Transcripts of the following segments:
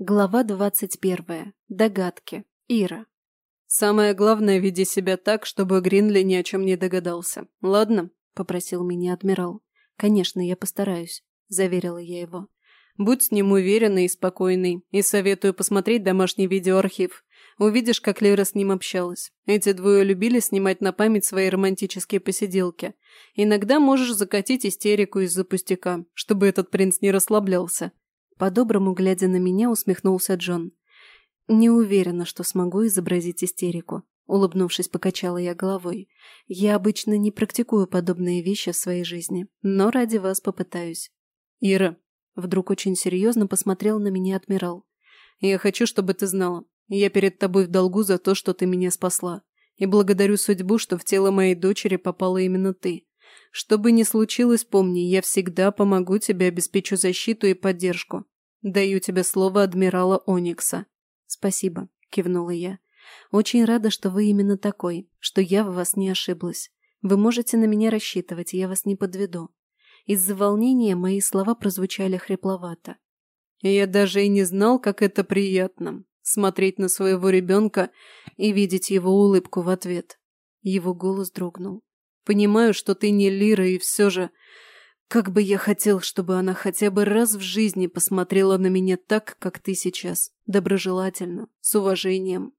Глава двадцать первая. Догадки. Ира. «Самое главное, веди себя так, чтобы Гринли ни о чем не догадался. Ладно?» – попросил меня адмирал. «Конечно, я постараюсь», – заверила я его. «Будь с ним уверенный и спокойный, и советую посмотреть домашний видеоархив. Увидишь, как Лера с ним общалась. Эти двое любили снимать на память свои романтические посиделки. Иногда можешь закатить истерику из-за пустяка, чтобы этот принц не расслаблялся. По-доброму, глядя на меня, усмехнулся Джон. «Не уверена, что смогу изобразить истерику», — улыбнувшись, покачала я головой. «Я обычно не практикую подобные вещи в своей жизни, но ради вас попытаюсь». «Ира», — вдруг очень серьезно посмотрел на меня адмирал. «Я хочу, чтобы ты знала. Я перед тобой в долгу за то, что ты меня спасла. И благодарю судьбу, что в тело моей дочери попала именно ты. Что бы ни случилось, помни, я всегда помогу тебе, обеспечу защиту и поддержку. Даю тебе слово адмирала Оникса». «Спасибо», – кивнула я. «Очень рада, что вы именно такой, что я в вас не ошиблась. Вы можете на меня рассчитывать, я вас не подведу». Из-за волнения мои слова прозвучали хрипловато. «Я даже и не знал, как это приятно – смотреть на своего ребенка и видеть его улыбку в ответ». Его голос дрогнул. Понимаю, что ты не Лира, и все же... Как бы я хотел, чтобы она хотя бы раз в жизни посмотрела на меня так, как ты сейчас. Доброжелательно, с уважением.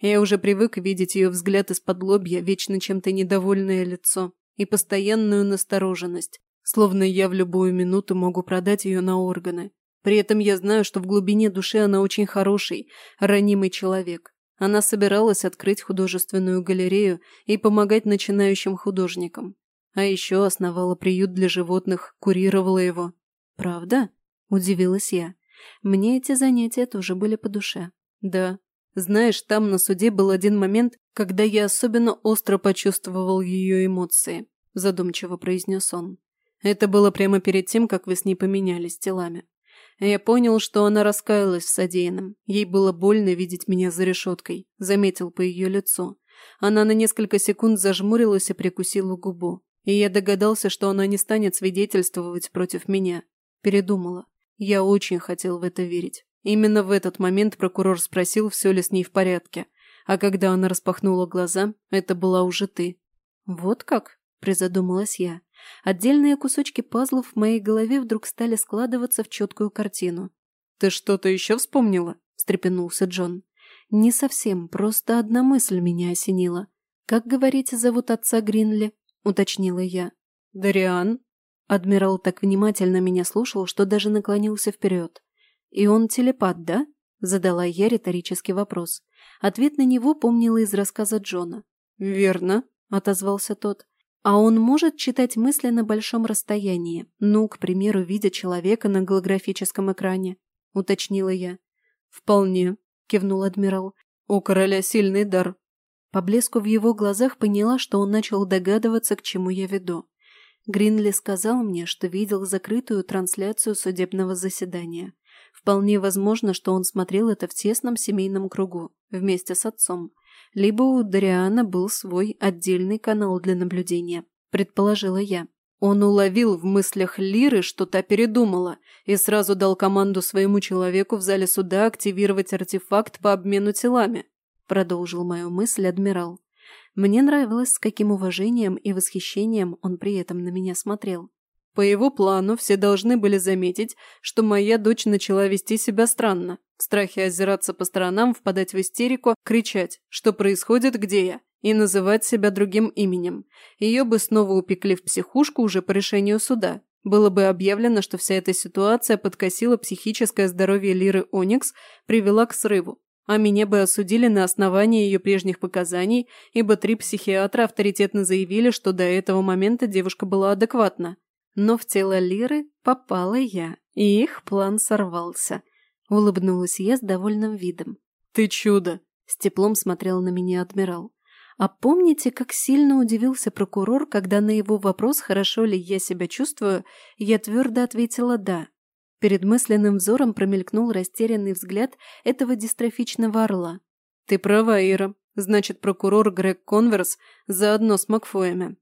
Я уже привык видеть ее взгляд из-под лобья, вечно чем-то недовольное лицо и постоянную настороженность, словно я в любую минуту могу продать ее на органы. При этом я знаю, что в глубине души она очень хороший, ранимый человек. Она собиралась открыть художественную галерею и помогать начинающим художникам. А еще основала приют для животных, курировала его. «Правда?» – удивилась я. Мне эти занятия тоже были по душе. «Да. Знаешь, там на суде был один момент, когда я особенно остро почувствовал ее эмоции», – задумчиво произнес он. «Это было прямо перед тем, как вы с ней поменялись телами. Я понял, что она раскаялась в содеянном. Ей было больно видеть меня за решеткой. Заметил по ее лицу. Она на несколько секунд зажмурилась и прикусила губу. И я догадался, что она не станет свидетельствовать против меня. Передумала. Я очень хотел в это верить. Именно в этот момент прокурор спросил, все ли с ней в порядке. А когда она распахнула глаза, это была уже ты. «Вот как?» – призадумалась я. Отдельные кусочки пазлов в моей голове вдруг стали складываться в четкую картину. «Ты что-то еще вспомнила?» – встрепенулся Джон. «Не совсем, просто одна мысль меня осенила. Как, говорите, зовут отца Гринли?» – уточнила я. «Дариан?» Адмирал так внимательно меня слушал, что даже наклонился вперед. «И он телепат, да?» – задала я риторический вопрос. Ответ на него помнила из рассказа Джона. «Верно», – отозвался тот. А он может читать мысли на большом расстоянии, ну, к примеру, видя человека на голографическом экране, уточнила я. Вполне, кивнул адмирал. У короля сильный дар. По блеску в его глазах поняла, что он начал догадываться, к чему я веду. Гринли сказал мне, что видел закрытую трансляцию судебного заседания. Вполне возможно, что он смотрел это в тесном семейном кругу, вместе с отцом либо у Дариана был свой отдельный канал для наблюдения, предположила я. Он уловил в мыслях Лиры, что та передумала, и сразу дал команду своему человеку в зале суда активировать артефакт по обмену телами, продолжил мою мысль адмирал. Мне нравилось, с каким уважением и восхищением он при этом на меня смотрел. По его плану все должны были заметить, что моя дочь начала вести себя странно. В страхе озираться по сторонам, впадать в истерику, кричать, что происходит, где я, и называть себя другим именем. Ее бы снова упекли в психушку уже по решению суда. Было бы объявлено, что вся эта ситуация подкосила психическое здоровье Лиры Оникс, привела к срыву. А меня бы осудили на основании ее прежних показаний, ибо три психиатра авторитетно заявили, что до этого момента девушка была адекватна. Но в тело Лиры попала я, и их план сорвался. Улыбнулась я с довольным видом. «Ты чудо!» – с теплом смотрел на меня адмирал. А помните, как сильно удивился прокурор, когда на его вопрос, хорошо ли я себя чувствую, я твердо ответила «да». Перед мысленным взором промелькнул растерянный взгляд этого дистрофичного орла. «Ты права, Ира. Значит, прокурор Грег Конверс заодно с Макфоями.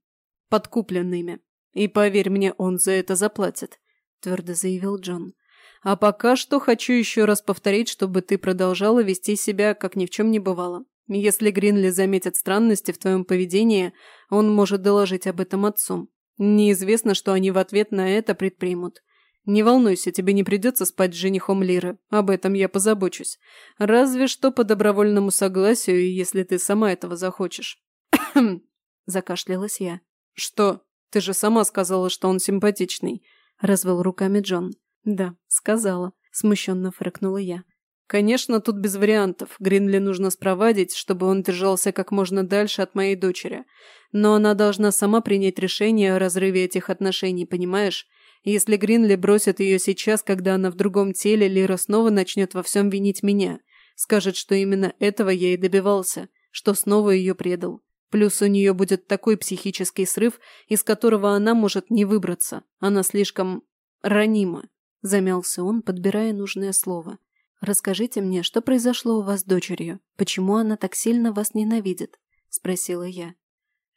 Подкупленными. И поверь мне, он за это заплатит», – твердо заявил Джон. А пока что хочу еще раз повторить, чтобы ты продолжала вести себя, как ни в чем не бывало. Если Гринли заметит странности в твоем поведении, он может доложить об этом отцу. Неизвестно, что они в ответ на это предпримут. Не волнуйся, тебе не придется спать с женихом Лиры. Об этом я позабочусь. Разве что по добровольному согласию, если ты сама этого захочешь. Закашлялась я. Что? Ты же сама сказала, что он симпатичный. Развел руками Джон. Да, сказала. Смущенно фыркнула я. Конечно, тут без вариантов. Гринли нужно спровадить, чтобы он держался как можно дальше от моей дочери. Но она должна сама принять решение о разрыве этих отношений, понимаешь? Если Гринли бросит ее сейчас, когда она в другом теле, Лира снова начнет во всем винить меня. Скажет, что именно этого я и добивался, что снова ее предал. Плюс у нее будет такой психический срыв, из которого она может не выбраться. Она слишком ранима. Замялся он, подбирая нужное слово. «Расскажите мне, что произошло у вас с дочерью? Почему она так сильно вас ненавидит?» – спросила я.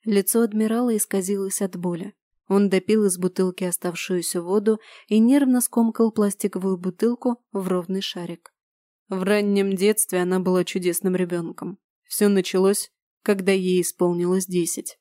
Лицо адмирала исказилось от боли. Он допил из бутылки оставшуюся воду и нервно скомкал пластиковую бутылку в ровный шарик. В раннем детстве она была чудесным ребенком. Все началось, когда ей исполнилось десять.